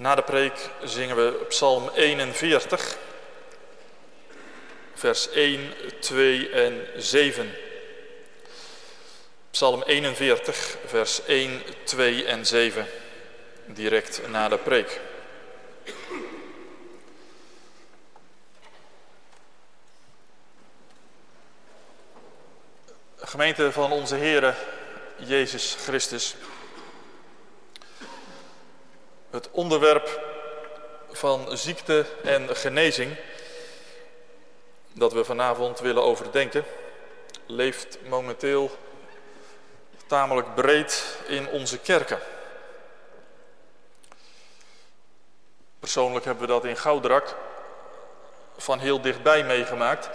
Na de preek zingen we Psalm 41, vers 1, 2 en 7. Psalm 41, vers 1, 2 en 7, direct na de preek. Gemeente van onze Heere Jezus Christus. Het onderwerp van ziekte en genezing dat we vanavond willen overdenken leeft momenteel tamelijk breed in onze kerken. Persoonlijk hebben we dat in Goudrak van heel dichtbij meegemaakt.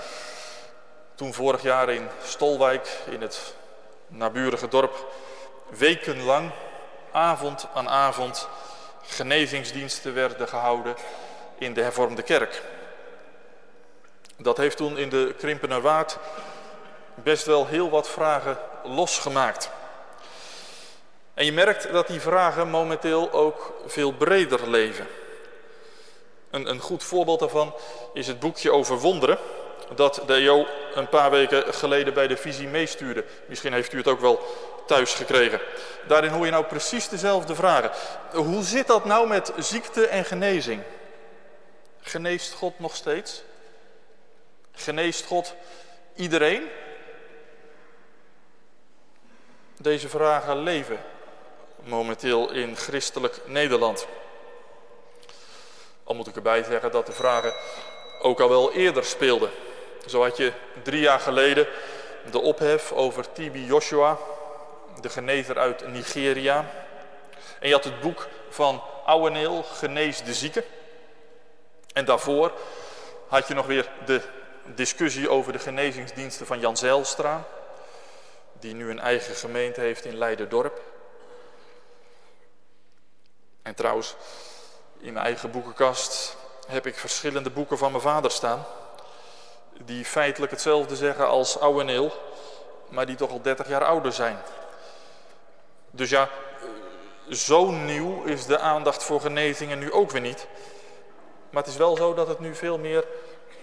Toen vorig jaar in Stolwijk, in het naburige dorp, wekenlang, avond aan avond, genezingsdiensten werden gehouden in de hervormde kerk. Dat heeft toen in de Krimpenerwaard best wel heel wat vragen losgemaakt. En je merkt dat die vragen momenteel ook veel breder leven. Een, een goed voorbeeld daarvan is het boekje over wonderen dat de EO een paar weken geleden bij de visie meestuurde. Misschien heeft u het ook wel thuis gekregen. Daarin hoor je nou precies dezelfde vragen. Hoe zit dat nou met ziekte en genezing? Geneest God nog steeds? Geneest God iedereen? Deze vragen leven momenteel in christelijk Nederland. Al moet ik erbij zeggen dat de vragen ook al wel eerder speelden. Zo had je drie jaar geleden de ophef over TB Joshua, de genezer uit Nigeria. En je had het boek van Ouweneel, Genees de Zieken. En daarvoor had je nog weer de discussie over de genezingsdiensten van Jan Zijlstra. Die nu een eigen gemeente heeft in Leiderdorp. En trouwens, in mijn eigen boekenkast heb ik verschillende boeken van mijn vader staan. Die feitelijk hetzelfde zeggen als Ouweneel, maar die toch al 30 jaar ouder zijn. Dus ja, zo nieuw is de aandacht voor genezingen nu ook weer niet. Maar het is wel zo dat het nu veel meer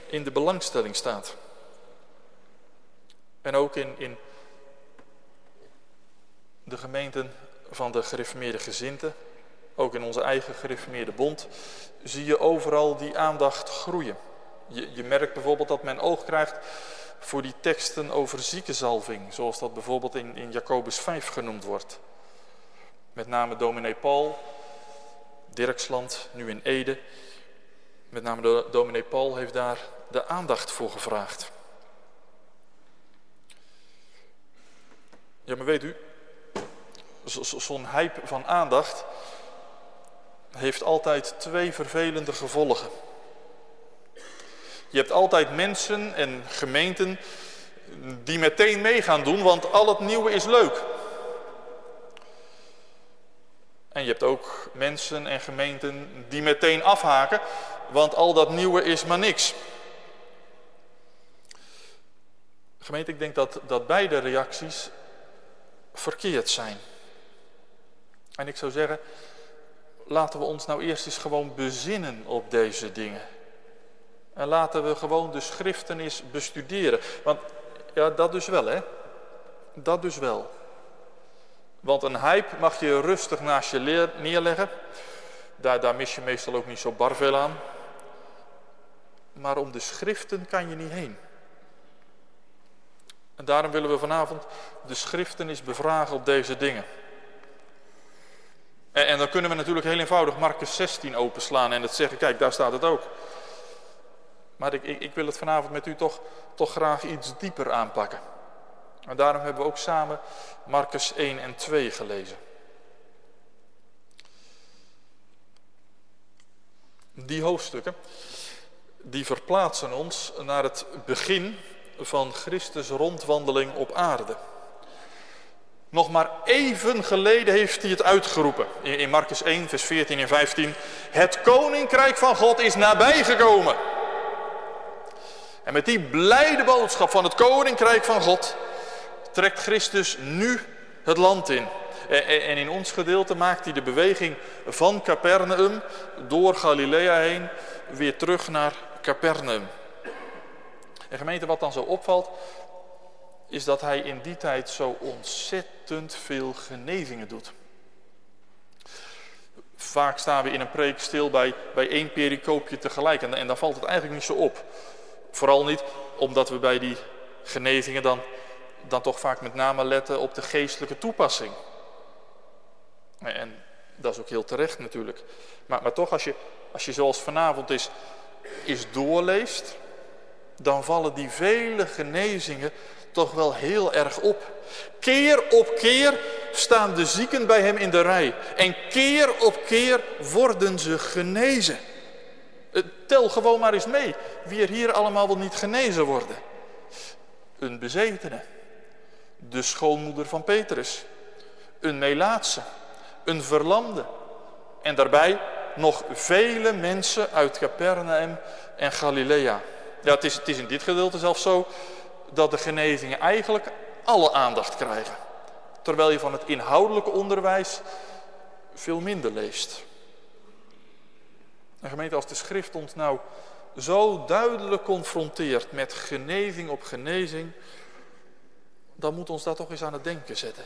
in de belangstelling staat. En ook in, in de gemeenten van de gereformeerde gezinten, ook in onze eigen gereformeerde bond, zie je overal die aandacht groeien. Je, je merkt bijvoorbeeld dat men oog krijgt voor die teksten over ziekenzalving, zoals dat bijvoorbeeld in, in Jacobus 5 genoemd wordt. Met name dominee Paul, Dirksland, nu in Ede. Met name de, dominee Paul heeft daar de aandacht voor gevraagd. Ja, maar weet u, zo'n hype van aandacht heeft altijd twee vervelende gevolgen. Je hebt altijd mensen en gemeenten die meteen mee gaan doen, want al het nieuwe is leuk. En je hebt ook mensen en gemeenten die meteen afhaken, want al dat nieuwe is maar niks. Gemeente, ik denk dat, dat beide reacties verkeerd zijn. En ik zou zeggen, laten we ons nou eerst eens gewoon bezinnen op deze dingen. En laten we gewoon de schriften eens bestuderen. Want ja, dat dus wel hè. Dat dus wel. Want een hype mag je rustig naast je neerleggen. Daar, daar mis je meestal ook niet zo bar veel aan. Maar om de schriften kan je niet heen. En daarom willen we vanavond de schriften eens bevragen op deze dingen. En, en dan kunnen we natuurlijk heel eenvoudig Marcus 16 openslaan en het zeggen, kijk daar staat het ook. Maar ik, ik, ik wil het vanavond met u toch, toch graag iets dieper aanpakken. En daarom hebben we ook samen Marcus 1 en 2 gelezen. Die hoofdstukken, die verplaatsen ons naar het begin van Christus rondwandeling op aarde. Nog maar even geleden heeft hij het uitgeroepen. In, in Marcus 1, vers 14 en 15. Het koninkrijk van God is nabijgekomen. En met die blijde boodschap van het koninkrijk van God trekt Christus nu het land in. En in ons gedeelte maakt hij de beweging van Capernaum door Galilea heen weer terug naar Capernaum. En gemeente, wat dan zo opvalt, is dat hij in die tijd zo ontzettend veel genezingen doet. Vaak staan we in een preek stil bij, bij één pericoopje tegelijk en, en dan valt het eigenlijk niet zo op. Vooral niet omdat we bij die genezingen dan, dan toch vaak met name letten op de geestelijke toepassing. En dat is ook heel terecht natuurlijk. Maar, maar toch, als je, als je zoals vanavond is, is doorleest, dan vallen die vele genezingen toch wel heel erg op. Keer op keer staan de zieken bij hem in de rij. En keer op keer worden ze genezen. Eh, tel gewoon maar eens mee wie er hier allemaal wel niet genezen worden. Een bezetene, de schoonmoeder van Petrus, een Melaatse, een verlamde en daarbij nog vele mensen uit Capernaum en Galilea. Ja, het is, het is in dit gedeelte zelfs zo dat de genezingen eigenlijk alle aandacht krijgen. Terwijl je van het inhoudelijke onderwijs veel minder leest. En gemeente, als de schrift ons nou zo duidelijk confronteert met genezing op genezing, dan moet ons dat toch eens aan het denken zetten.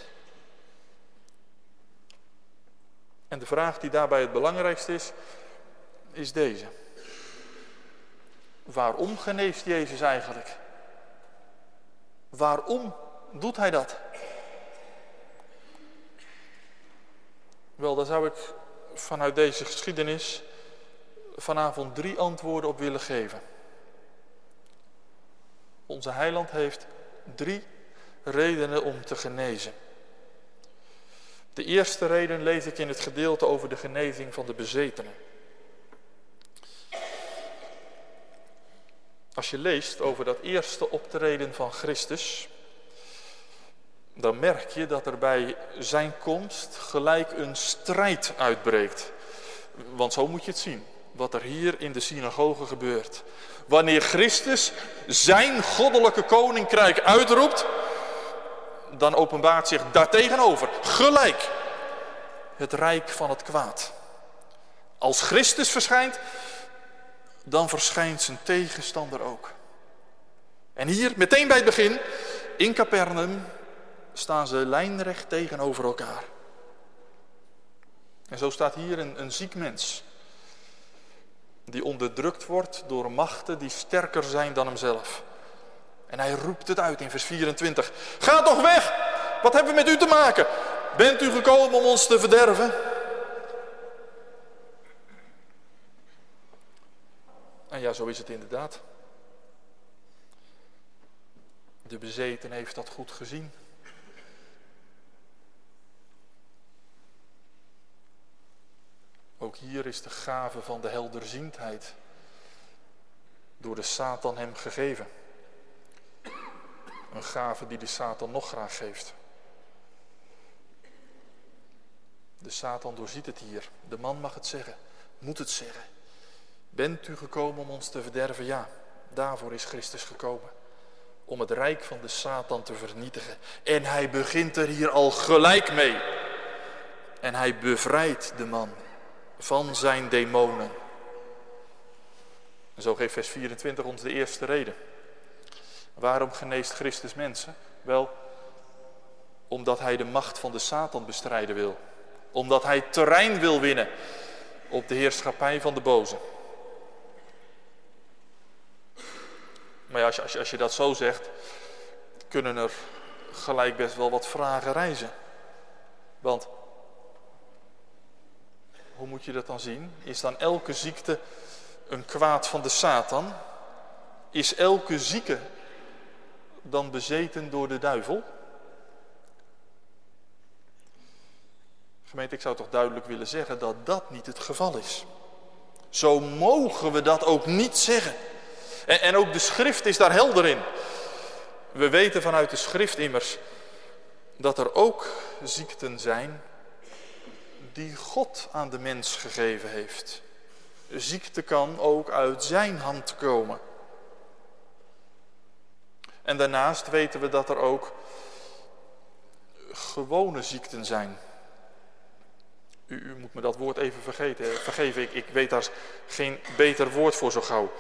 En de vraag die daarbij het belangrijkste is, is deze. Waarom geneest Jezus eigenlijk? Waarom doet hij dat? Wel, daar zou ik vanuit deze geschiedenis vanavond drie antwoorden op willen geven. Onze heiland heeft drie redenen om te genezen. De eerste reden lees ik in het gedeelte over de genezing van de bezetenen. Als je leest over dat eerste optreden van Christus, dan merk je dat er bij zijn komst gelijk een strijd uitbreekt. Want zo moet je het zien, wat er hier in de synagoge gebeurt. Wanneer Christus zijn goddelijke koninkrijk uitroept, dan openbaart zich daartegenover gelijk het rijk van het kwaad. Als Christus verschijnt, dan verschijnt zijn tegenstander ook. En hier, meteen bij het begin, in Capernaum, staan ze lijnrecht tegenover elkaar. En zo staat hier een, een ziek mens, die onderdrukt wordt door machten die sterker zijn dan hemzelf. En hij roept het uit in vers 24. Ga toch weg! Wat hebben we met u te maken? Bent u gekomen om ons te verderven? En ja, zo is het inderdaad. De bezeten heeft dat goed gezien. Ook hier is de gave van de helderziendheid door de Satan hem gegeven. Een gave die de Satan nog graag geeft. De Satan doorziet het hier. De man mag het zeggen, moet het zeggen. Bent u gekomen om ons te verderven? Ja, daarvoor is Christus gekomen. Om het rijk van de Satan te vernietigen. En hij begint er hier al gelijk mee. En hij bevrijdt de man van zijn demonen. En zo geeft vers 24 ons de eerste reden. Waarom geneest Christus mensen? Wel, omdat hij de macht van de Satan bestrijden wil. Omdat hij terrein wil winnen op de heerschappij van de boze. Maar ja, als je, als, je, als je dat zo zegt, kunnen er gelijk best wel wat vragen reizen. Want hoe moet je dat dan zien? Is dan elke ziekte een kwaad van de Satan? Is elke zieke dan bezeten door de duivel? Gemeente, ik zou toch duidelijk willen zeggen dat dat niet het geval is. Zo mogen we dat ook niet zeggen. En, en ook de schrift is daar helder in. We weten vanuit de schrift immers dat er ook ziekten zijn die God aan de mens gegeven heeft. Ziekte kan ook uit zijn hand komen. En daarnaast weten we dat er ook gewone ziekten zijn. U, u, moet me dat woord even vergeten, vergeven, ik, ik weet daar geen beter woord voor zo gauw.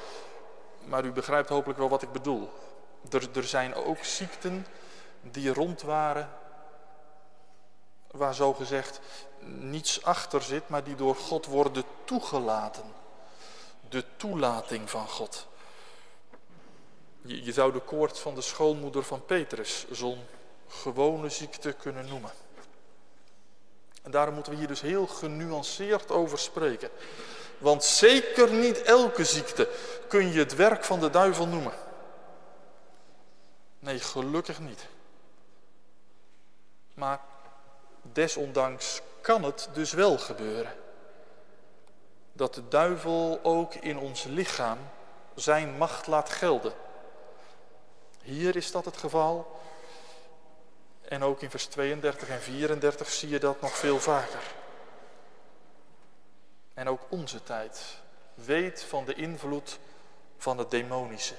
Maar u begrijpt hopelijk wel wat ik bedoel. Er, er zijn ook ziekten die rond waren, waar zo gezegd niets achter zit, maar die door God worden toegelaten. De toelating van God. Je, je zou de koorts van de schoonmoeder van Petrus zo'n gewone ziekte kunnen noemen. En daarom moeten we hier dus heel genuanceerd over spreken. Want zeker niet elke ziekte kun je het werk van de duivel noemen. Nee, gelukkig niet. Maar desondanks kan het dus wel gebeuren. Dat de duivel ook in ons lichaam zijn macht laat gelden. Hier is dat het geval. En ook in vers 32 en 34 zie je dat nog veel vaker. En ook onze tijd weet van de invloed van het demonische.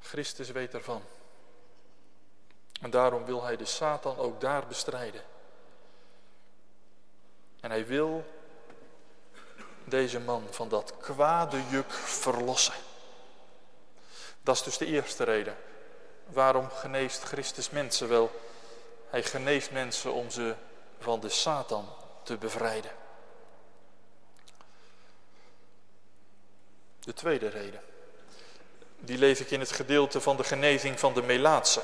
Christus weet ervan. En daarom wil hij de Satan ook daar bestrijden. En hij wil deze man van dat kwade juk verlossen. Dat is dus de eerste reden. Waarom geneest Christus mensen wel? Hij geneest mensen om ze van de Satan te bevrijden. De tweede reden. Die lees ik in het gedeelte van de genezing van de Melaatse.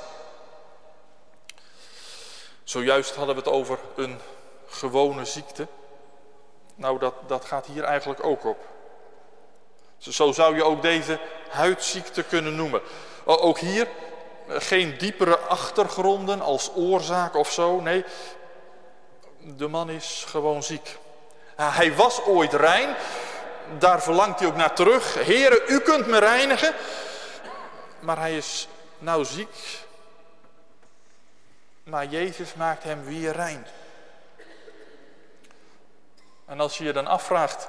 Zojuist hadden we het over een gewone ziekte. Nou, dat, dat gaat hier eigenlijk ook op. Zo zou je ook deze huidziekte kunnen noemen. Ook hier eh, geen diepere achtergronden als oorzaak of zo. Nee, de man is gewoon ziek. Hij was ooit rein. Daar verlangt hij ook naar terug. Heren, u kunt me reinigen. Maar hij is nou ziek. Maar Jezus maakt hem weer rein. En als je je dan afvraagt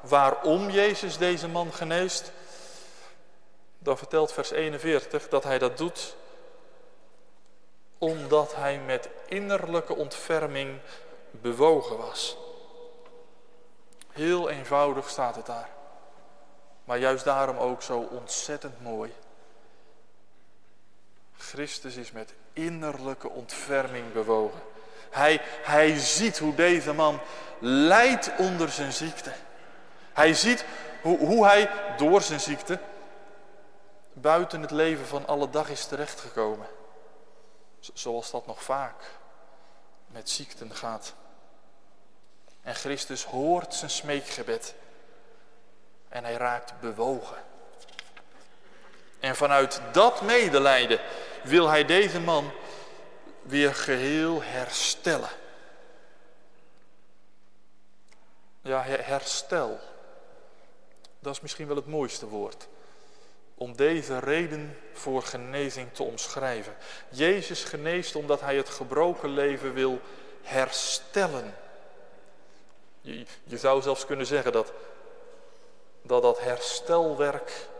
waarom Jezus deze man geneest, dan vertelt vers 41 dat hij dat doet omdat hij met innerlijke ontferming bewogen was. Heel eenvoudig staat het daar. Maar juist daarom ook zo ontzettend mooi. Christus is met innerlijke ontferming bewogen. Hij, hij ziet hoe deze man lijdt onder zijn ziekte. Hij ziet hoe, hoe hij door zijn ziekte buiten het leven van alle dag is terechtgekomen. Zoals dat nog vaak met ziekten gaat. En Christus hoort zijn smeekgebed. En hij raakt bewogen. En vanuit dat medelijden wil hij deze man weer geheel herstellen. Ja, herstel. Dat is misschien wel het mooiste woord. Om deze reden voor genezing te omschrijven. Jezus geneest omdat hij het gebroken leven wil herstellen. Je, je zou zelfs kunnen zeggen dat, dat dat herstelwerk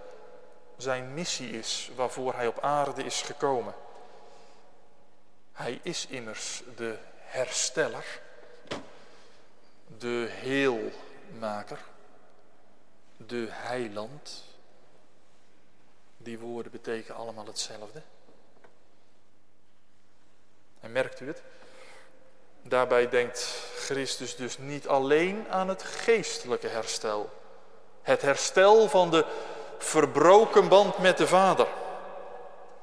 zijn missie is waarvoor hij op aarde is gekomen. Hij is immers de hersteller, de heelmaker, de heiland. Die woorden betekenen allemaal hetzelfde. En merkt u het? Daarbij denkt Christus dus niet alleen aan het geestelijke herstel. Het herstel van de verbroken band met de Vader.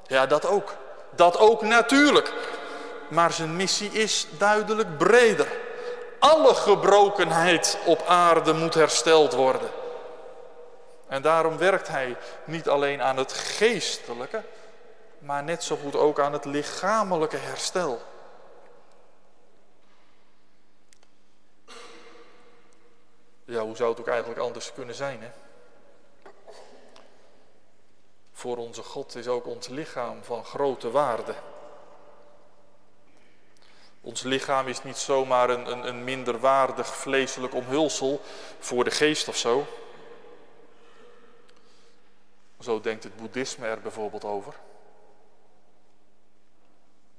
Ja, dat ook. Dat ook natuurlijk. Maar zijn missie is duidelijk breder. Alle gebrokenheid op aarde moet hersteld worden. En daarom werkt hij niet alleen aan het geestelijke, maar net zo goed ook aan het lichamelijke herstel. Ja, hoe zou het ook eigenlijk anders kunnen zijn, hè? Voor onze God is ook ons lichaam van grote waarde. Ons lichaam is niet zomaar een, een, een minderwaardig vleeselijk omhulsel voor de geest of zo. Zo denkt het boeddhisme er bijvoorbeeld over.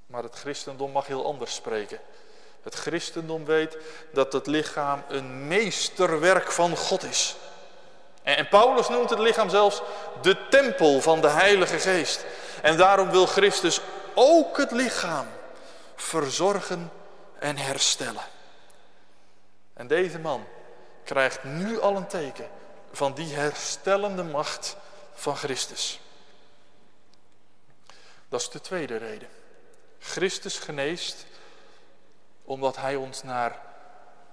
Maar het christendom mag heel anders spreken. Het christendom weet dat het lichaam een meesterwerk van God is. En Paulus noemt het lichaam zelfs de tempel van de Heilige Geest. En daarom wil Christus ook het lichaam verzorgen en herstellen. En deze man krijgt nu al een teken van die herstellende macht van Christus. Dat is de tweede reden. Christus geneest omdat hij ons naar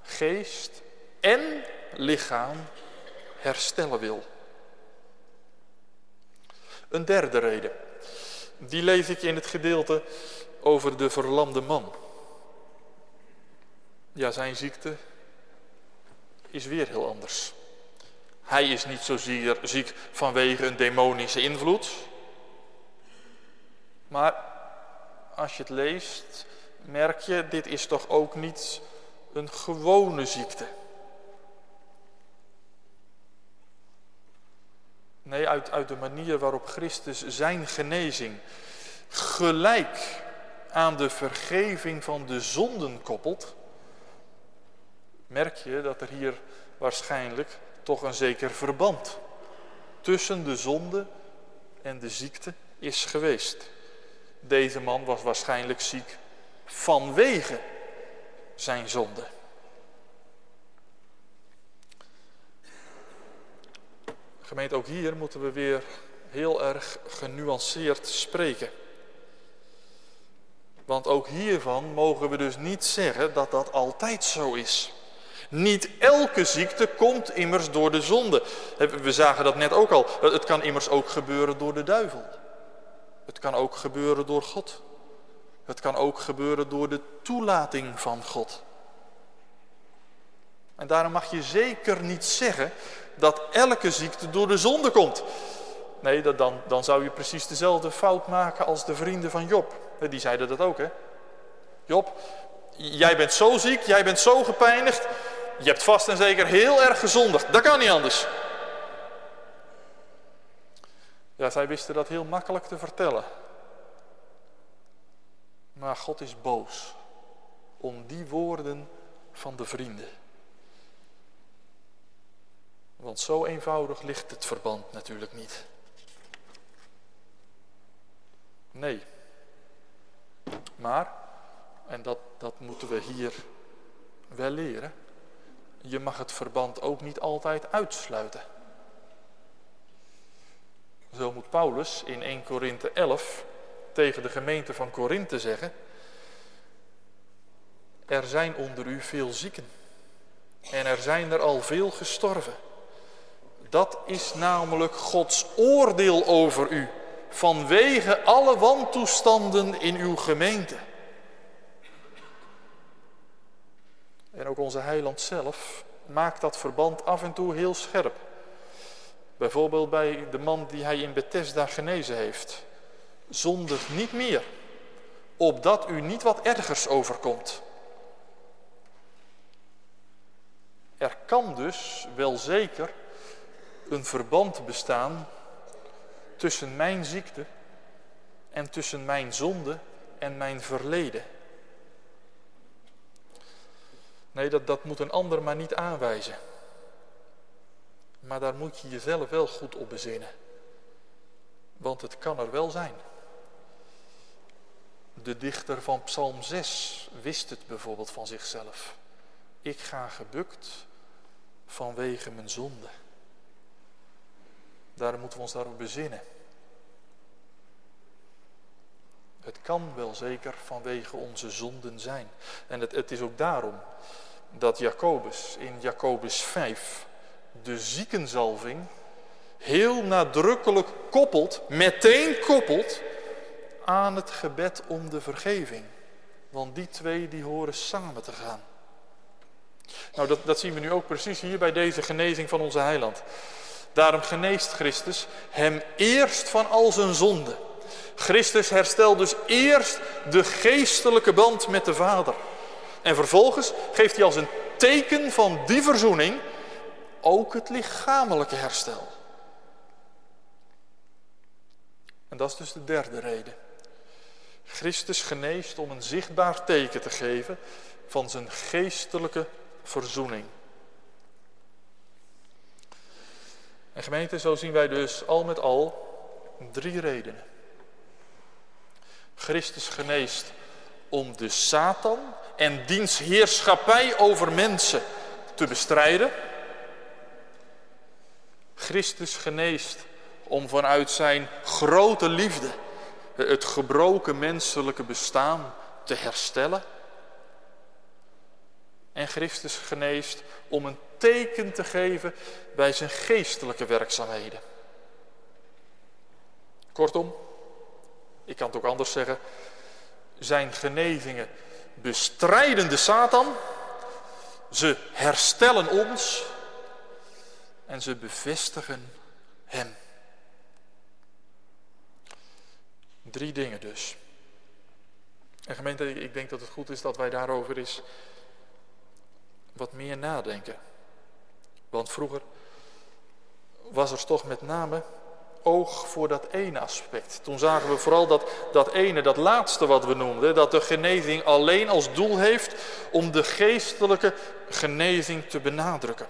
geest en lichaam herstellen wil. Een derde reden, die lees ik in het gedeelte over de verlamde man. Ja, zijn ziekte is weer heel anders. Hij is niet zozeer ziek vanwege een demonische invloed. Maar als je het leest, merk je, dit is toch ook niet een gewone ziekte. Nee, uit, uit de manier waarop Christus zijn genezing gelijk aan de vergeving van de zonden koppelt, merk je dat er hier waarschijnlijk toch een zeker verband tussen de zonde en de ziekte is geweest. Deze man was waarschijnlijk ziek vanwege zijn zonde. Gemeente, ook hier moeten we weer heel erg genuanceerd spreken. Want ook hiervan mogen we dus niet zeggen dat dat altijd zo is. Niet elke ziekte komt immers door de zonde. We zagen dat net ook al. Het kan immers ook gebeuren door de duivel. Het kan ook gebeuren door God. Het kan ook gebeuren door de toelating van God. En daarom mag je zeker niet zeggen dat elke ziekte door de zonde komt. Nee, dan, dan zou je precies dezelfde fout maken als de vrienden van Job. Die zeiden dat ook, hè? Job, jij bent zo ziek, jij bent zo gepijnigd. Je hebt vast en zeker heel erg gezondigd. Dat kan niet anders. Ja, zij wisten dat heel makkelijk te vertellen. Maar God is boos om die woorden van de vrienden. Want zo eenvoudig ligt het verband natuurlijk niet. Nee. Maar, en dat, dat moeten we hier wel leren, je mag het verband ook niet altijd uitsluiten. Zo moet Paulus in 1 Korinthe 11 tegen de gemeente van Korinthe zeggen, er zijn onder u veel zieken en er zijn er al veel gestorven. Dat is namelijk Gods oordeel over u vanwege alle wantoestanden in uw gemeente. En ook onze heiland zelf maakt dat verband af en toe heel scherp. Bijvoorbeeld bij de man die hij in Bethesda genezen heeft. Zondig niet meer, opdat u niet wat ergers overkomt. Er kan dus wel zeker een verband bestaan tussen mijn ziekte en tussen mijn zonde en mijn verleden. Nee, dat, dat moet een ander maar niet aanwijzen. Maar daar moet je jezelf wel goed op bezinnen. Want het kan er wel zijn. De dichter van Psalm 6 wist het bijvoorbeeld van zichzelf. Ik ga gebukt vanwege mijn zonde. Daar moeten we ons daarop bezinnen. Het kan wel zeker vanwege onze zonden zijn. En het, het is ook daarom dat Jacobus in Jacobus 5 de ziekenzalving heel nadrukkelijk koppelt, meteen koppelt aan het gebed om de vergeving. Want die twee die horen samen te gaan. Nou, dat, dat zien we nu ook precies hier bij deze genezing van onze heiland. Daarom geneest Christus hem eerst van al zijn zonden. Christus herstelt dus eerst de geestelijke band met de Vader. En vervolgens geeft hij als een teken van die verzoening ook het lichamelijke herstel. En dat is dus de derde reden. Christus geneest om een zichtbaar teken te geven van zijn geestelijke verzoening. En gemeente, zo zien wij dus al met al drie redenen. Christus geneest om de Satan en diens heerschappij over mensen te bestrijden. Christus geneest om vanuit zijn grote liefde het gebroken menselijke bestaan te herstellen. En Christus geneest om een teken te geven bij zijn geestelijke werkzaamheden. Kortom, ik kan het ook anders zeggen, zijn genezingen bestrijden de Satan, ze herstellen ons en ze bevestigen hem. Drie dingen dus. En gemeente, ik denk dat het goed is dat wij daarover eens wat meer nadenken. Want vroeger was er toch met name oog voor dat ene aspect. Toen zagen we vooral dat, dat ene, dat laatste wat we noemden, dat de genezing alleen als doel heeft om de geestelijke genezing te benadrukken.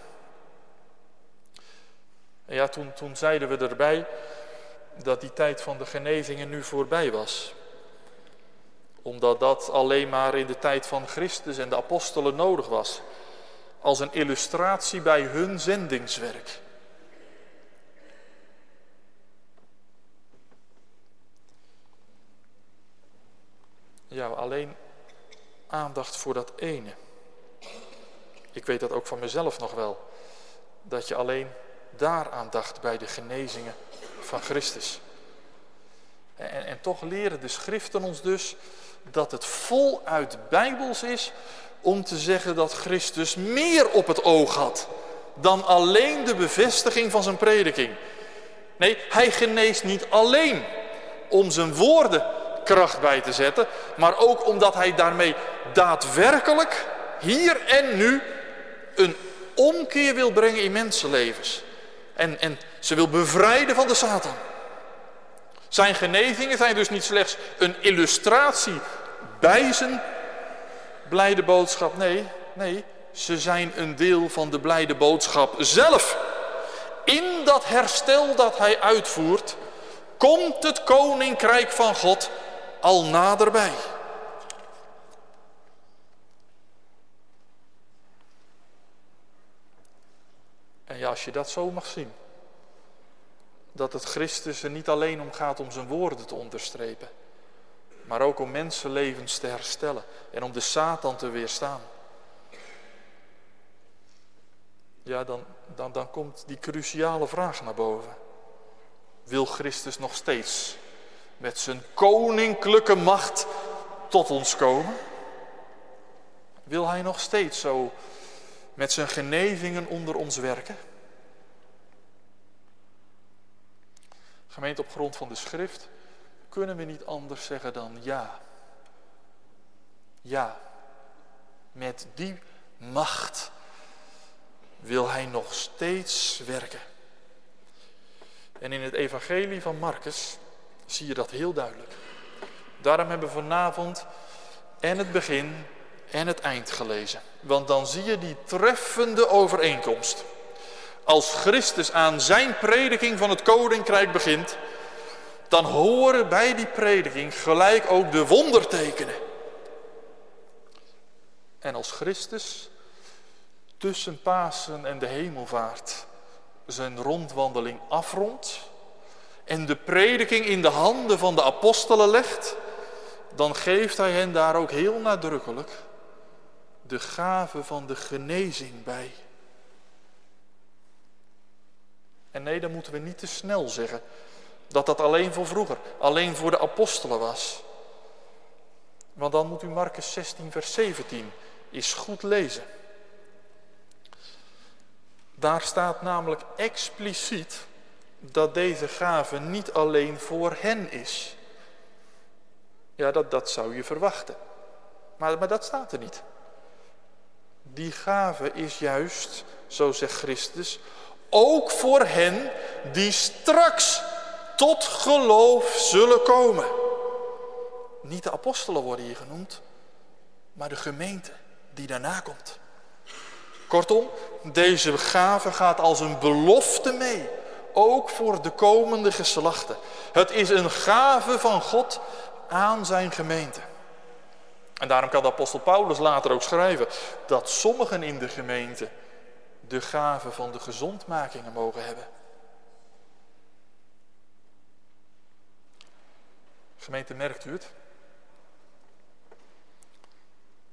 En ja, toen, toen zeiden we erbij dat die tijd van de genezingen nu voorbij was. Omdat dat alleen maar in de tijd van Christus en de apostelen nodig was. Als een illustratie bij hun zendingswerk. Ja, alleen aandacht voor dat ene. Ik weet dat ook van mezelf nog wel. Dat je alleen daar aandacht bij de genezingen van Christus. En, en toch leren de schriften ons dus dat het voluit bijbels is om te zeggen dat Christus meer op het oog had dan alleen de bevestiging van zijn prediking. Nee, hij geneest niet alleen om zijn woorden kracht bij te zetten, maar ook omdat hij daarmee daadwerkelijk hier en nu een omkeer wil brengen in mensenlevens. En, en ze wil bevrijden van de Satan. Zijn genezingen zijn dus niet slechts een illustratie bij zijn blijde boodschap. Nee, nee, ze zijn een deel van de blijde boodschap zelf. In dat herstel dat hij uitvoert, komt het koninkrijk van God al naderbij. En ja, als je dat zo mag zien, dat het Christus er niet alleen om gaat om zijn woorden te onderstrepen, maar ook om mensenlevens te herstellen en om de Satan te weerstaan. Ja, dan, dan, dan komt die cruciale vraag naar boven. Wil Christus nog steeds met zijn koninklijke macht tot ons komen? Wil hij nog steeds zo met zijn genezingen onder ons werken? Gemeente op grond van de schrift kunnen we niet anders zeggen dan ja. Ja, met die macht wil hij nog steeds werken. En in het evangelie van Marcus zie je dat heel duidelijk. Daarom hebben we vanavond en het begin en het eind gelezen. Want dan zie je die treffende overeenkomst. Als Christus aan zijn prediking van het koninkrijk begint, dan horen bij die prediking gelijk ook de wondertekenen. En als Christus tussen Pasen en de hemelvaart zijn rondwandeling afrondt en de prediking in de handen van de apostelen legt, dan geeft hij hen daar ook heel nadrukkelijk de gave van de genezing bij. En nee, dan moeten we niet te snel zeggen dat dat alleen voor vroeger, alleen voor de apostelen was. Want dan moet u Marcus 16, vers 17 eens goed lezen. Daar staat namelijk expliciet dat deze gave niet alleen voor hen is. Ja, dat, dat zou je verwachten. Maar, maar dat staat er niet. Die gave is juist, zo zegt Christus, ook voor hen die straks tot geloof zullen komen. Niet de apostelen worden hier genoemd, maar de gemeente die daarna komt. Kortom, deze gave gaat als een belofte mee, ook voor de komende geslachten. Het is een gave van God aan zijn gemeente. En daarom kan de apostel Paulus later ook schrijven dat sommigen in de gemeente de gave van de gezondmakingen mogen hebben. Gemeente, merkt u het?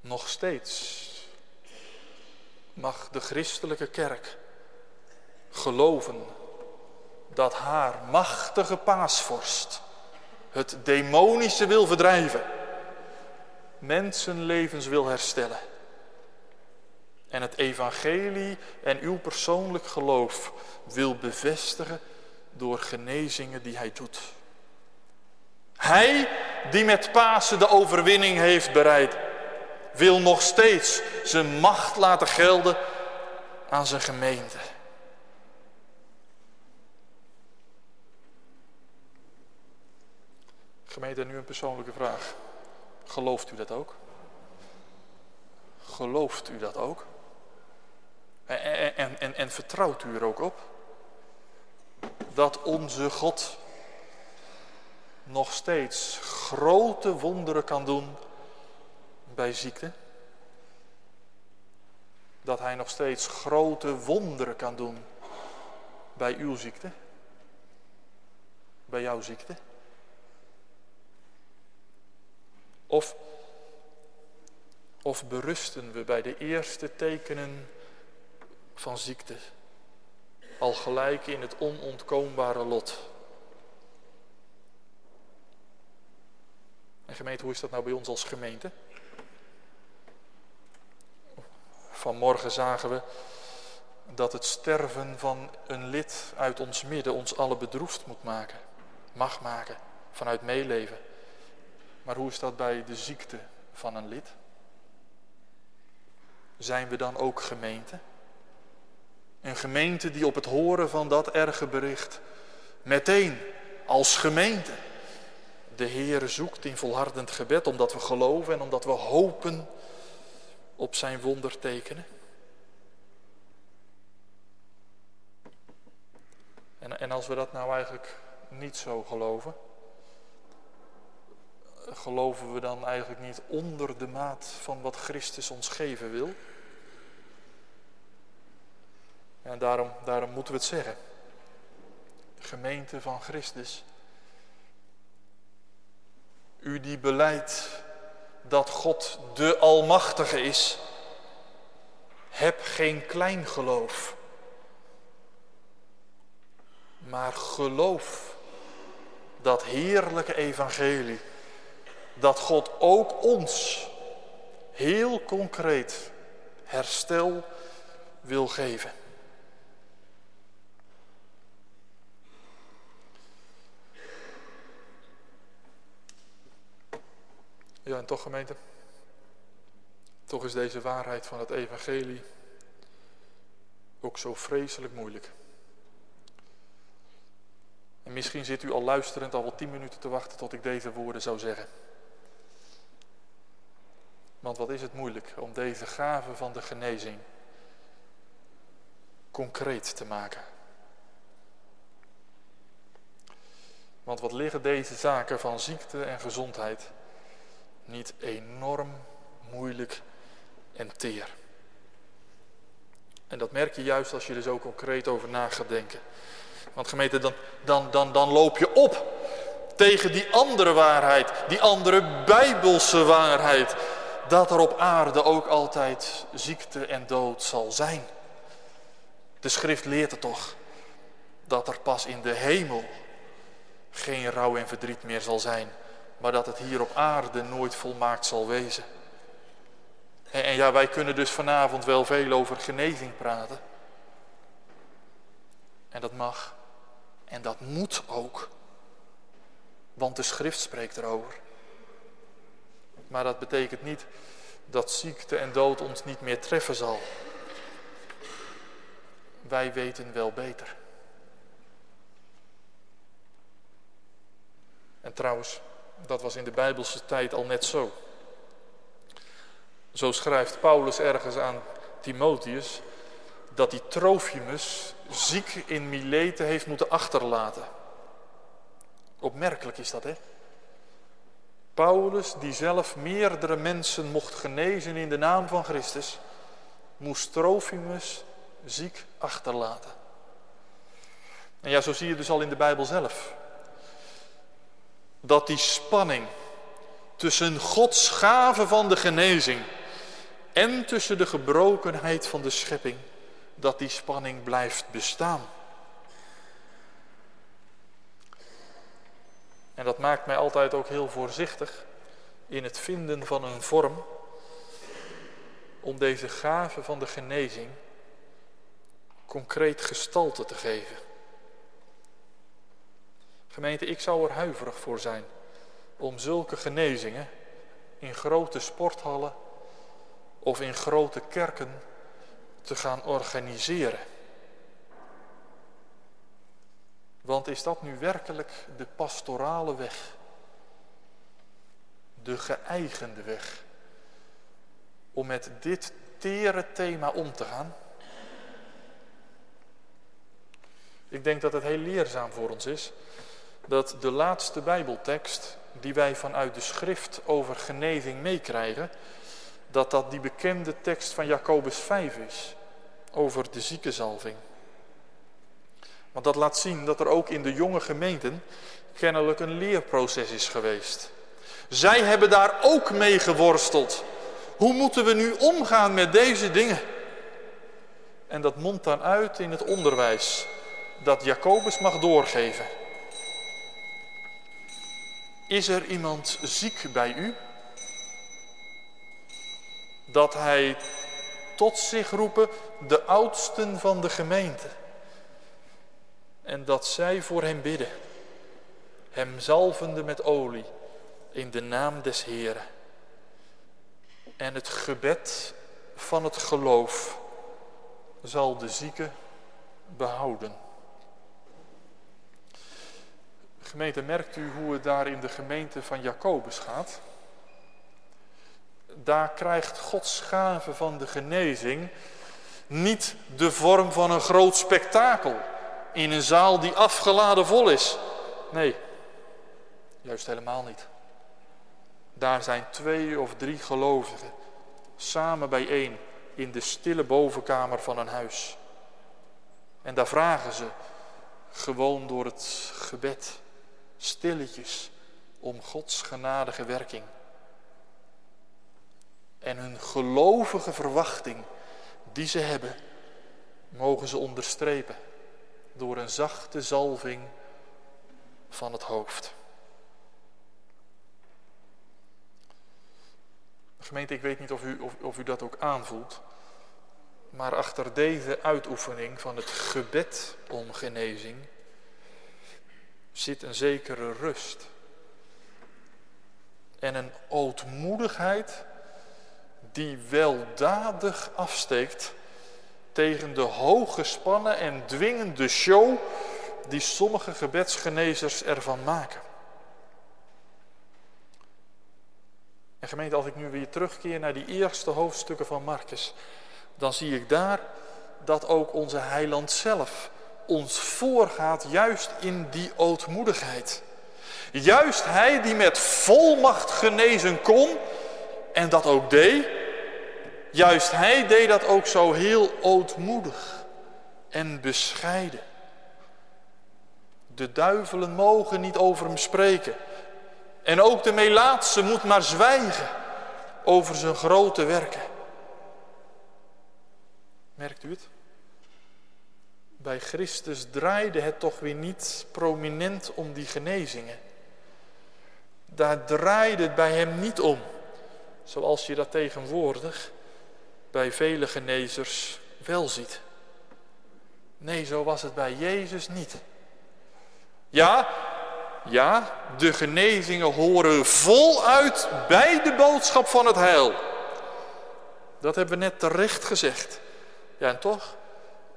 Nog steeds mag de christelijke kerk geloven dat haar machtige paasvorst het demonische wil verdrijven, mensenlevens wil herstellen en het evangelie en uw persoonlijk geloof wil bevestigen door genezingen die hij doet. Hij die met Pasen de overwinning heeft bereid, wil nog steeds zijn macht laten gelden aan zijn gemeente. Gemeente, nu een persoonlijke vraag. Gelooft u dat ook? Gelooft u dat ook? En, en, en, en vertrouwt u er ook op? Dat onze God nog steeds grote wonderen kan doen bij ziekte. Dat hij nog steeds grote wonderen kan doen bij uw ziekte. Bij jouw ziekte. Of, of berusten we bij de eerste tekenen van ziekte al gelijk in het onontkoombare lot? En gemeente, hoe is dat nou bij ons als gemeente? Vanmorgen zagen we dat het sterven van een lid uit ons midden ons alle bedroefd moet maken. Mag maken, vanuit meeleven. Maar hoe is dat bij de ziekte van een lid? Zijn we dan ook gemeente? Een gemeente die op het horen van dat erge bericht meteen als gemeente de Heer zoekt in volhardend gebed, omdat we geloven en omdat we hopen op zijn wondertekenen. En, en als we dat nou eigenlijk niet zo geloven, geloven we dan eigenlijk niet onder de maat van wat Christus ons geven wil? En daarom, daarom moeten we het zeggen. Gemeente van Christus u die beleidt dat God de Almachtige is, heb geen klein geloof, maar geloof dat heerlijke evangelie, dat God ook ons heel concreet herstel wil geven. Ja, en toch gemeente, toch is deze waarheid van het evangelie ook zo vreselijk moeilijk. En misschien zit u al luisterend al wel tien minuten te wachten tot ik deze woorden zou zeggen. Want wat is het moeilijk om deze gave van de genezing concreet te maken. Want wat liggen deze zaken van ziekte en gezondheid niet enorm moeilijk en teer. En dat merk je juist als je er zo concreet over na gaat denken. Want gemeente, dan, dan, dan, dan loop je op tegen die andere waarheid, die andere bijbelse waarheid. Dat er op aarde ook altijd ziekte en dood zal zijn. De schrift leert het toch. Dat er pas in de hemel geen rouw en verdriet meer zal zijn maar dat het hier op aarde nooit volmaakt zal wezen. En, ja, wij kunnen dus vanavond wel veel over genezing praten. En dat mag. En dat moet ook. Want de schrift spreekt erover. Maar dat betekent niet dat ziekte en dood ons niet meer treffen zal. Wij weten wel beter. En trouwens, Dat was in de Bijbelse tijd al net zo. Zo schrijft Paulus ergens aan Timotheus dat hij Trofimus ziek in Mileten heeft moeten achterlaten. Opmerkelijk is dat, hè? Paulus, die zelf meerdere mensen mocht genezen in de naam van Christus, moest Trofimus ziek achterlaten. En ja, zo zie je dus al in de Bijbel zelf. Dat die spanning tussen Gods gave van de genezing en tussen de gebrokenheid van de schepping, dat die spanning blijft bestaan. En dat maakt mij altijd ook heel voorzichtig in het vinden van een vorm om deze gave van de genezing concreet gestalte te geven. Gemeente, ik zou er huiverig voor zijn om zulke genezingen in grote sporthallen of in grote kerken te gaan organiseren. Want is dat nu werkelijk de pastorale weg? De geëigende weg? Om met dit tere thema om te gaan? Ik denk dat het heel leerzaam voor ons is dat de laatste Bijbeltekst die wij vanuit de schrift over genezing meekrijgen, dat dat die bekende tekst van Jacobus 5 is, over de ziekenzalving. Want dat laat zien dat er ook in de jonge gemeenten kennelijk een leerproces is geweest. Zij hebben daar ook mee geworsteld. Hoe moeten we nu omgaan met deze dingen? En dat mondt dan uit in het onderwijs dat Jacobus mag doorgeven. Is er iemand ziek bij u? Dat hij tot zich roepen de oudsten van de gemeente. En dat zij voor hem bidden. Hem zalvende met olie in de naam des Heren. En het gebed van het geloof zal de zieke behouden. Gemeente, merkt u hoe het daar in de gemeente van Jacobus gaat? Daar krijgt Gods gave van de genezing niet de vorm van een groot spektakel in een zaal die afgeladen vol is. Nee, juist helemaal niet. Daar zijn twee of drie gelovigen samen bijeen in de stille bovenkamer van een huis. En daar vragen ze gewoon door het gebed stilletjes om Gods genadige werking. En hun gelovige verwachting die ze hebben, mogen ze onderstrepen door een zachte zalving van het hoofd. Gemeente, ik weet niet of u, of, of u dat ook aanvoelt, maar achter deze uitoefening van het gebed om genezing zit een zekere rust. En een ootmoedigheid die weldadig afsteekt tegen de hooggespannen en dwingende show die sommige gebedsgenezers ervan maken. En gemeente, als ik nu weer terugkeer naar die eerste hoofdstukken van Marcus, dan zie ik daar dat ook onze heiland zelf ons voorgaat juist in die ootmoedigheid. Juist hij die met volmacht genezen kon en dat ook deed, juist hij deed dat ook zo heel ootmoedig en bescheiden. De duivelen mogen niet over hem spreken. En ook de Melaatse moet maar zwijgen over zijn grote werken. Merkt u het? Bij Christus draaide het toch weer niet prominent om die genezingen. Daar draaide het bij hem niet om, zoals je dat tegenwoordig bij vele genezers wel ziet. Nee, zo was het bij Jezus niet. Ja, ja, de genezingen horen voluit bij de boodschap van het heil. Dat hebben we net terecht gezegd. Ja, en toch,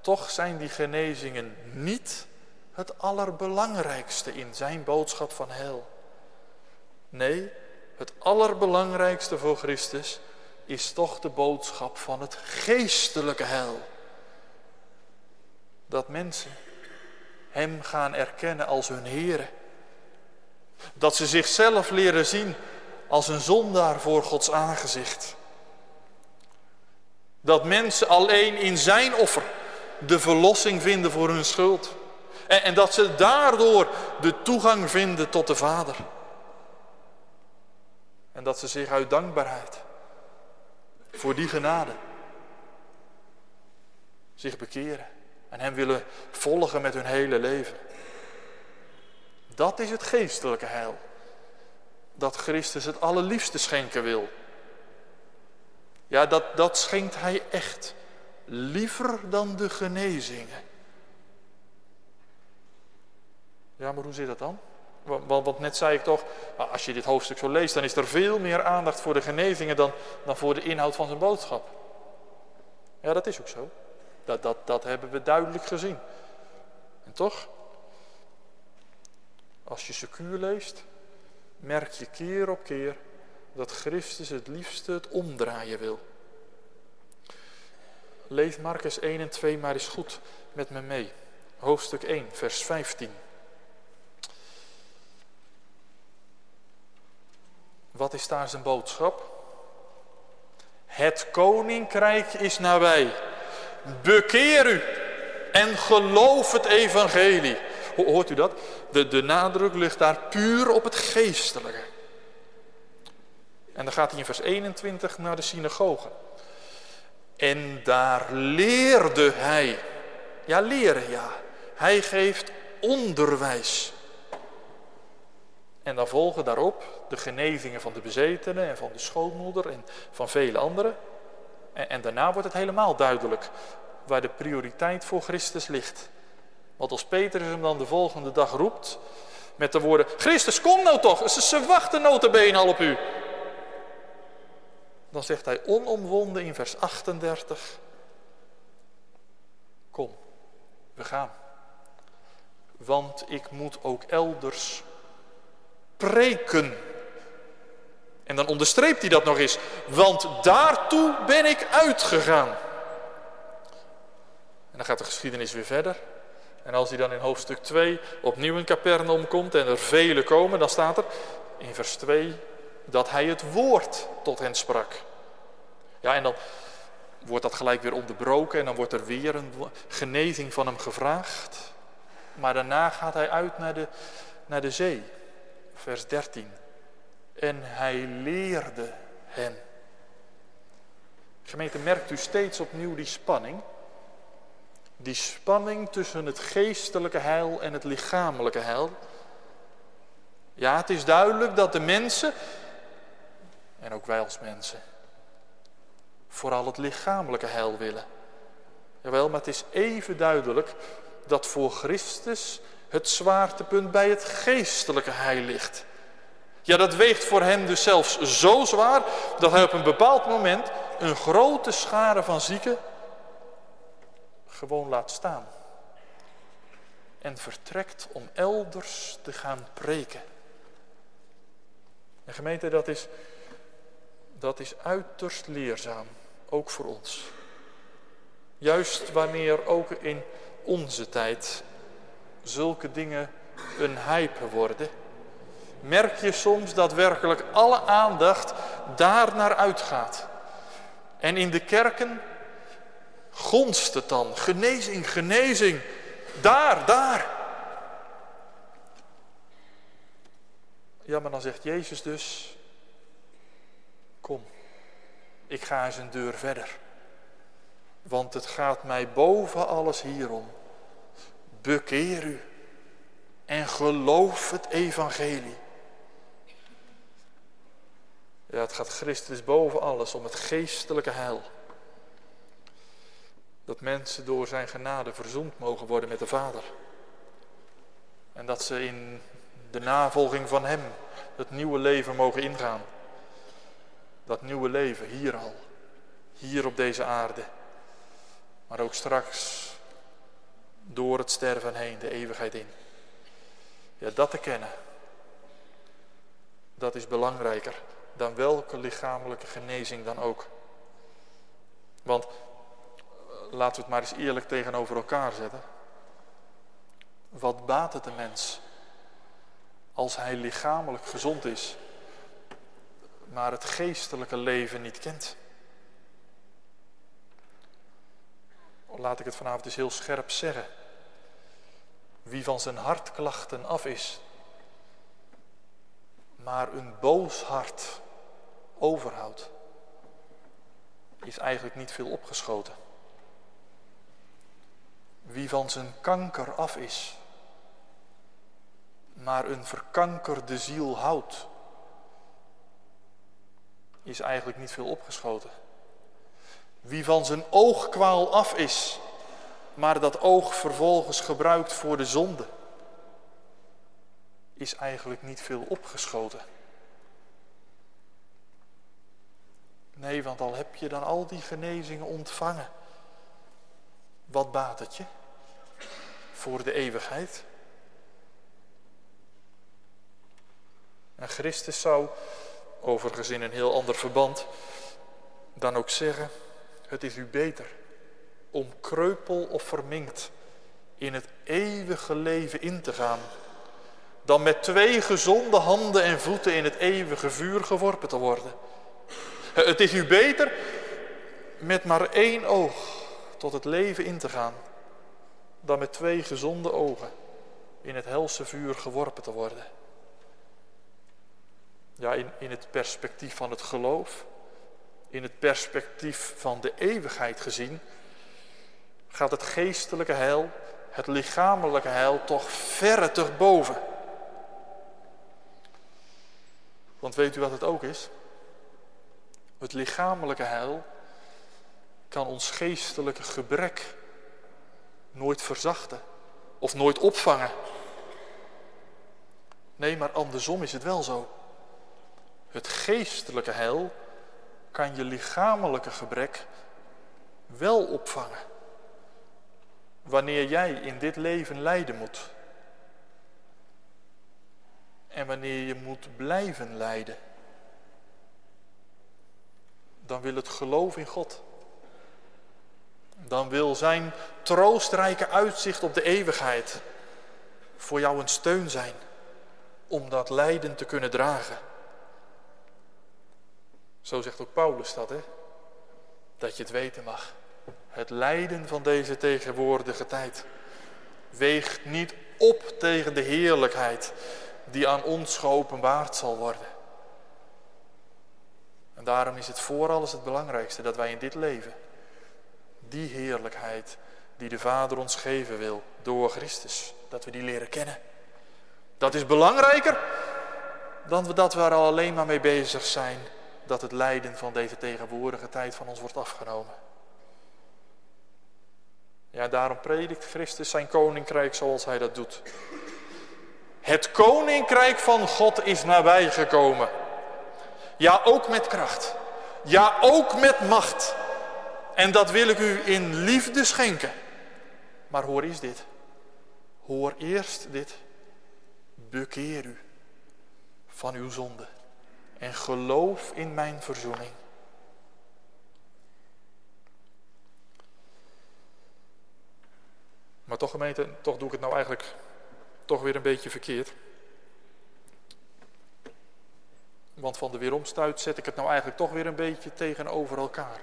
toch zijn die genezingen niet het allerbelangrijkste in zijn boodschap van heil. Nee, het allerbelangrijkste voor Christus is toch de boodschap van het geestelijke heil. Dat mensen Hem gaan erkennen als hun Heer. Dat ze zichzelf leren zien als een zondaar voor Gods aangezicht. Dat mensen alleen in Zijn offer de verlossing vinden voor hun schuld. En, en dat ze daardoor de toegang vinden tot de Vader. En dat ze zich uit dankbaarheid voor die genade zich bekeren en Hem willen volgen met hun hele leven. Dat is het geestelijke heil. Dat Christus het allerliefste schenken wil. Ja, dat, dat schenkt Hij echt. Liever dan de genezingen. Ja, maar hoe zit dat dan? Want, net zei ik toch, nou, als je dit hoofdstuk zo leest, dan is er veel meer aandacht voor de genezingen dan, dan voor de inhoud van zijn boodschap. Ja, dat is ook zo. Dat, dat, dat hebben we duidelijk gezien. En toch, als je secuur leest, merk je keer op keer dat Christus het liefste het omdraaien wil. Lees Marcus 1 en 2 maar eens goed met me mee. Hoofdstuk 1, vers 15. Wat is daar zijn boodschap? Het koninkrijk is nabij. Bekeer u en geloof het evangelie. Hoort u dat? De, de nadruk ligt daar puur op het geestelijke. En dan gaat hij in vers 21 naar de synagoge. En daar leerde hij. Ja, leren, ja. Hij geeft onderwijs. En dan volgen daarop de genezingen van de bezetenen en van de schoonmoeder en van vele anderen. En, en daarna wordt het helemaal duidelijk waar de prioriteit voor Christus ligt. Want als Petrus hem dan de volgende dag roept met de woorden... Christus, kom nou toch, ze, ze wachten notabene al op u. Dan zegt hij onomwonden in vers 38... Kom, we gaan. Want ik moet ook elders preken. En dan onderstreept hij dat nog eens. Want daartoe ben ik uitgegaan. En dan gaat de geschiedenis weer verder. En als hij dan in hoofdstuk 2 opnieuw in Capernaum komt en er velen komen, dan staat er in vers 2 dat hij het woord tot hen sprak. Ja, en dan wordt dat gelijk weer onderbroken en dan wordt er weer een genezing van hem gevraagd. Maar daarna gaat hij uit naar de, naar de zee vers 13. En hij leerde hen. Gemeente, merkt u steeds opnieuw die spanning? Die spanning tussen het geestelijke heil en het lichamelijke heil. Ja, het is duidelijk dat de mensen, en ook wij als mensen, vooral het lichamelijke heil willen. Jawel, maar het is even duidelijk dat voor Christus het zwaartepunt bij het geestelijke heil ligt. Ja, dat weegt voor hem dus zelfs zo zwaar dat hij op een bepaald moment een grote schare van zieken gewoon laat staan. En vertrekt om elders te gaan preken. En gemeente, dat is, dat is uiterst leerzaam, ook voor ons. Juist wanneer ook in onze tijd zulke dingen een hype worden, merk je soms dat werkelijk alle aandacht daar naar uitgaat. En in de kerken gonst het dan, genezing, genezing, daar, daar. Ja, maar dan zegt Jezus dus, ik ga eens een deur verder. Want het gaat mij boven alles hierom bekeer u en geloof het evangelie. Ja, het gaat Christus boven alles om het geestelijke heil. Dat mensen door zijn genade verzoend mogen worden met de Vader. En dat ze in de navolging van hem het nieuwe leven mogen ingaan. Dat nieuwe leven hier al. Hier op deze aarde. Maar ook straks door het sterven heen, de eeuwigheid in. Ja, dat te kennen. dat is belangrijker dan welke lichamelijke genezing dan ook. Want eh, laten we het maar eens eerlijk tegenover elkaar zetten. Wat baat het de mens als hij lichamelijk gezond is, maar het geestelijke leven niet kent? Laat ik het vanavond eens heel scherp zeggen. Wie van zijn hartklachten af is, maar een boos hart overhoudt, is eigenlijk niet veel opgeschoten. Wie van zijn kanker af is, maar een verkankerde ziel houdt, is eigenlijk niet veel opgeschoten. Wie van zijn oogkwaal af is, maar dat oog vervolgens gebruikt voor de zonde, is eigenlijk niet veel opgeschoten. Nee, want al heb je dan al die genezingen ontvangen, wat baat het je voor de eeuwigheid? En Christus zou, overigens in een heel ander verband, dan ook zeggen, het is u beter om kreupel of verminkt in het eeuwige leven in te gaan, dan met twee gezonde handen en voeten in het eeuwige vuur geworpen te worden. Het is u beter met maar één oog tot het leven in te gaan, dan met twee gezonde ogen in het helse vuur geworpen te worden. Ja, in, in het perspectief van het geloof, in het perspectief van de eeuwigheid gezien, gaat het geestelijke heil, het lichamelijke heil toch verre te boven. Want weet u wat het ook is? Het lichamelijke heil kan ons geestelijke gebrek nooit verzachten of nooit opvangen. Nee, maar andersom is het wel zo. Het geestelijke heil kan je lichamelijke gebrek wel opvangen. Wanneer jij in dit leven lijden moet. En wanneer je moet blijven lijden. Dan wil het geloof in God. Dan wil zijn troostrijke uitzicht op de eeuwigheid voor jou een steun zijn om dat lijden te kunnen dragen. Zo zegt ook Paulus dat, hè? Dat je het weten mag. Het lijden van deze tegenwoordige tijd weegt niet op tegen de heerlijkheid die aan ons geopenbaard zal worden. En daarom is het voor alles het belangrijkste dat wij in dit leven die heerlijkheid die de Vader ons geven wil door Christus, dat we die leren kennen. Dat is belangrijker dan dat we er al alleen maar mee bezig zijn dat het lijden van deze tegenwoordige tijd van ons wordt afgenomen. Ja, daarom predikt Christus zijn koninkrijk zoals hij dat doet. Het koninkrijk van God is nabijgekomen. Ja, ook met kracht. Ja, ook met macht. En dat wil ik u in liefde schenken. Maar hoor eens dit. Hoor eerst dit. Bekeer u van uw zonde en geloof in mijn verzoening. Maar toch gemeente, toch doe ik het nou eigenlijk toch weer een beetje verkeerd. Want van de weeromstuit zet ik het nou eigenlijk toch weer een beetje tegenover elkaar.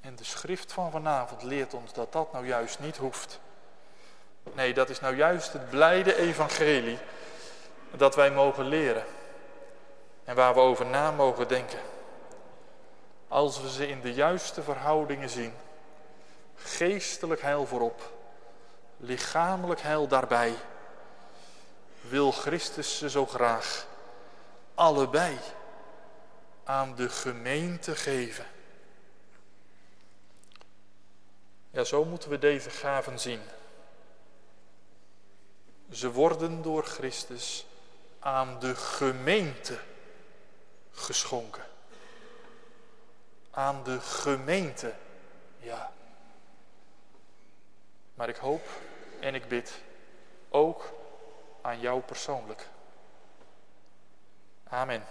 En de schrift van vanavond leert ons dat dat nou juist niet hoeft. Nee, dat is nou juist het blijde evangelie dat wij mogen leren en waar we over na mogen denken. Als we ze in de juiste verhoudingen zien, geestelijk heil voorop, lichamelijk heil daarbij, wil Christus ze zo graag allebei aan de gemeente geven. Ja, zo moeten we deze gaven zien. Ze worden door Christus aan de gemeente geschonken. Aan de gemeente, ja. Maar ik hoop en ik bid ook aan jou persoonlijk. Amen.